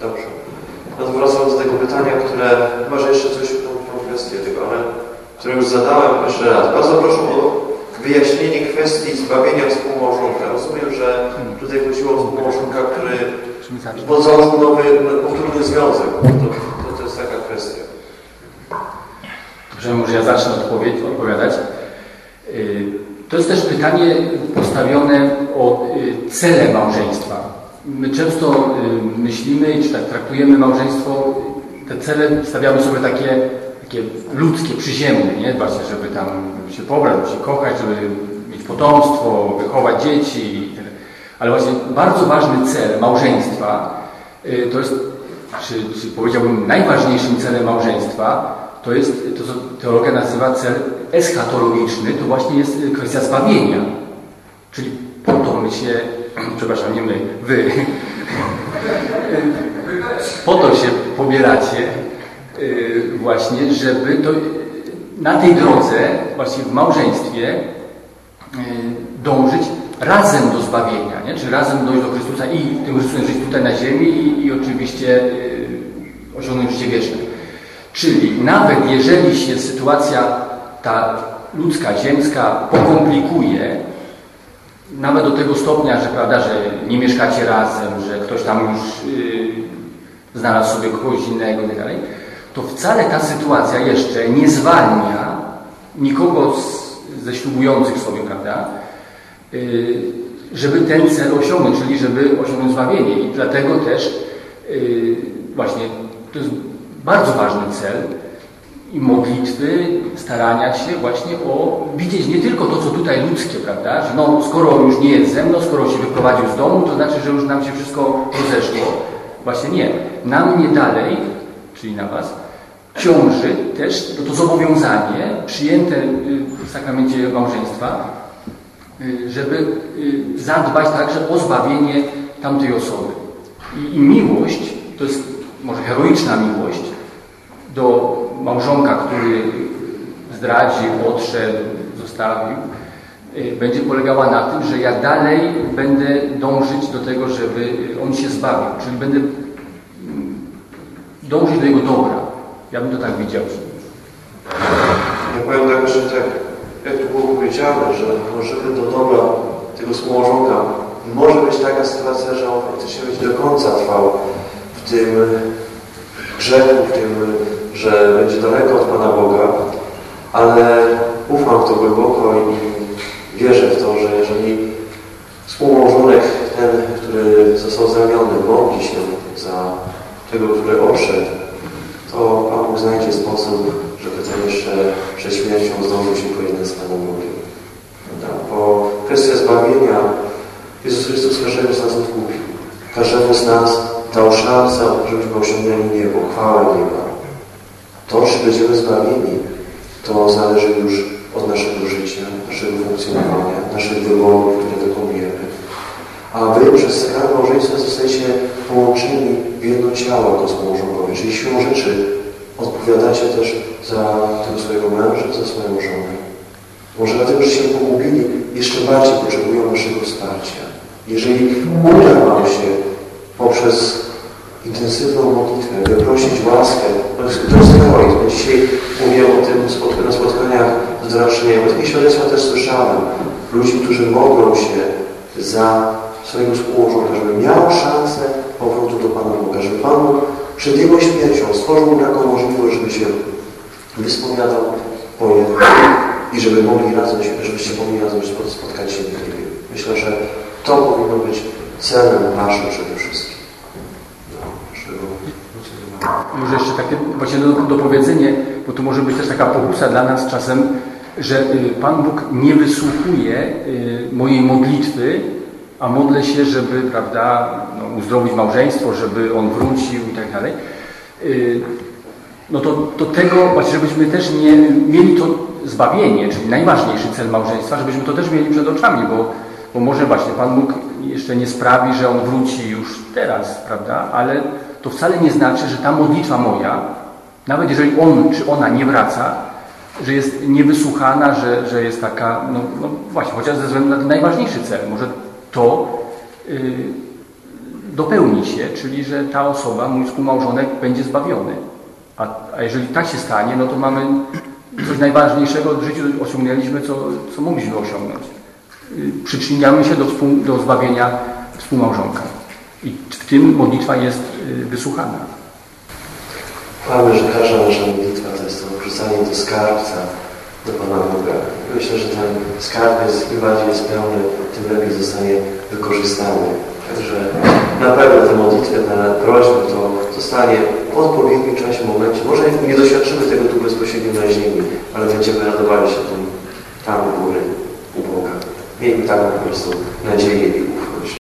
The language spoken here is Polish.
Dobrze. No to wracam do tego pytania, które może jeszcze coś tą, tą kwestię tego, ale które już zadałem jeszcze raz. Bardzo proszę o wyjaśnienie kwestii zbawienia współmałżonka. Rozumiem, że tutaj chodziło o współmałżonka, który założył nowy, powtórny związek. To, to, to jest taka kwestia. Dobrze, może ja zacznę odpowiadać. Y, to jest też pytanie postawione o y, cele małżeństwa. My często y, myślimy, czy tak traktujemy małżeństwo, te cele stawiamy sobie takie, takie ludzkie, przyziemne, nie? Właśnie, żeby tam się pobrać, żeby się kochać, żeby mieć potomstwo, wychować dzieci. Ale właśnie bardzo ważny cel małżeństwa to jest, czy, czy powiedziałbym najważniejszym celem małżeństwa, to jest, to co teologia nazywa cel eschatologiczny, to właśnie jest kwestia zbawienia. Czyli po to my się, przepraszam, nie my, wy, po to się pobieracie y, właśnie, żeby to, na tej drodze, właśnie w małżeństwie, y, dążyć razem do zbawienia, nie? czy razem dojść do Chrystusa i tym Chrystusem żyć tutaj na ziemi i, i oczywiście y, osiągnąć życie wieczne. Czyli nawet jeżeli się sytuacja ta ludzka, ziemska pokomplikuje, nawet do tego stopnia, że, prawda, że nie mieszkacie razem, że ktoś tam już yy, znalazł sobie kogoś innego itd., tak to wcale ta sytuacja jeszcze nie zwalnia nikogo z, ze ślubujących sobie, prawda, yy, żeby ten cel osiągnąć, czyli żeby osiągnąć zbawienie. I dlatego też yy, właśnie to jest bardzo ważny cel i modlitwy, starania się właśnie o widzieć nie tylko to, co tutaj ludzkie, prawda, że no, skoro już nie jest ze mną, skoro się wyprowadził z domu, to znaczy, że już nam się wszystko rozeszło. Właśnie nie. Na mnie dalej, czyli na Was, ciąży też to zobowiązanie przyjęte w sakramencie małżeństwa, y, żeby y, zadbać także o zbawienie tamtej osoby. I, i miłość, to jest może heroiczna miłość, do małżonka, który zdradził, odszedł, zostawił, y, będzie polegała na tym, że ja dalej będę dążyć do tego, żeby on się zbawił, czyli będę mm, dążyć do jego dobra. Ja bym to tak widział. Ja powiem tak, że tak, jak tu było powiedziane, że możemy do dobra tego współmałżonka może być taka sytuacja, że on faktycznie będzie do końca trwał w tym grzechu, w tym że będzie daleko od Pana Boga, ale ufam w to głęboko i wierzę w to, że jeżeli współmałżonek, ten, który został zraniony, modli się za tego, który odszedł, to Pan Bóg znajdzie sposób, żeby ten jeszcze przed śmiercią zdążył się pojednać z Panem Bogiem. Bo kwestia zbawienia Jezus Chrystus każdego z nas odkupił. Każdemu z nas dał szansę, żebyśmy osiągnęli niebo, chwałę nieba. To, czy będziemy zbawieni, to zależy już od naszego życia, naszego funkcjonowania, naszych wyborów, które dokonujemy. A Wy przez sakrament małżeństwa zostajecie połączeni w jedno ciało jako współmałżonkowie, czyli siłą rzeczy odpowiadacie też za tego swojego męża, za swoją żonę. Może dlatego, że się pogubili, jeszcze bardziej potrzebują naszego wsparcia. Jeżeli uda Wam się poprzez intensywną modlitwę, wyprosić łaskę. Jest heroizm. Dzisiaj mówię o tym na spotkaniach zdraszenia, bo takie świadectwa też słyszałem. Ludzi, którzy modlą się za swojego współmałżonka, żeby miał szansę powrotu do Pana Boga, żeby Pan Bóg przed Jego śmiercią stworzył mu taką możliwość, żeby się wyspowiadał po jednym i żeby mogli razem, żebyście mogli razem spotkać się w niebie. Myślę, że to powinno być celem naszym przede wszystkim. Może jeszcze takie właśnie do, dopowiedzenie, bo to może być też taka pokusa dla nas czasem, że y, Pan Bóg nie wysłuchuje y, mojej modlitwy, a modlę się, żeby prawda, no, uzdrowić małżeństwo, żeby On wrócił i tak dalej. Y, no to, to tego właśnie, żebyśmy też nie mieli to zbawienie, czyli najważniejszy cel małżeństwa, żebyśmy to też mieli przed oczami, bo, bo może właśnie Pan Bóg jeszcze nie sprawi, że On wróci już teraz, prawda, ale to wcale nie znaczy, że ta modlitwa moja, nawet jeżeli on czy ona nie wraca, że jest niewysłuchana, że, że jest taka, no, no właśnie, chociaż ze względu na ten najważniejszy cel, może to yy, dopełni się, czyli że ta osoba, mój współmałżonek, będzie zbawiony. A, a jeżeli tak się stanie, no to mamy coś najważniejszego w życiu osiągnęliśmy, co, co mogliśmy osiągnąć. Y, Przyczyniamy się do, współ, do zbawienia współmałżonka. I w tym modlitwa jest wysłuchana. Chwalmy, że każda nasza modlitwa to jest to wrzucanie do skarbca, do Pana Boga. Myślę, że ten skarb jest, im bardziej jest pełny, tym lepiej zostanie wykorzystany. Także na pewno te modlitwy, te prośby to zostanie w odpowiednim czasie, momencie. Może nie doświadczymy tego tu bezpośrednio na ziemi, ale będziemy radowali się tym tam u góry, u Boga. Miejmy taką po prostu nadzieję i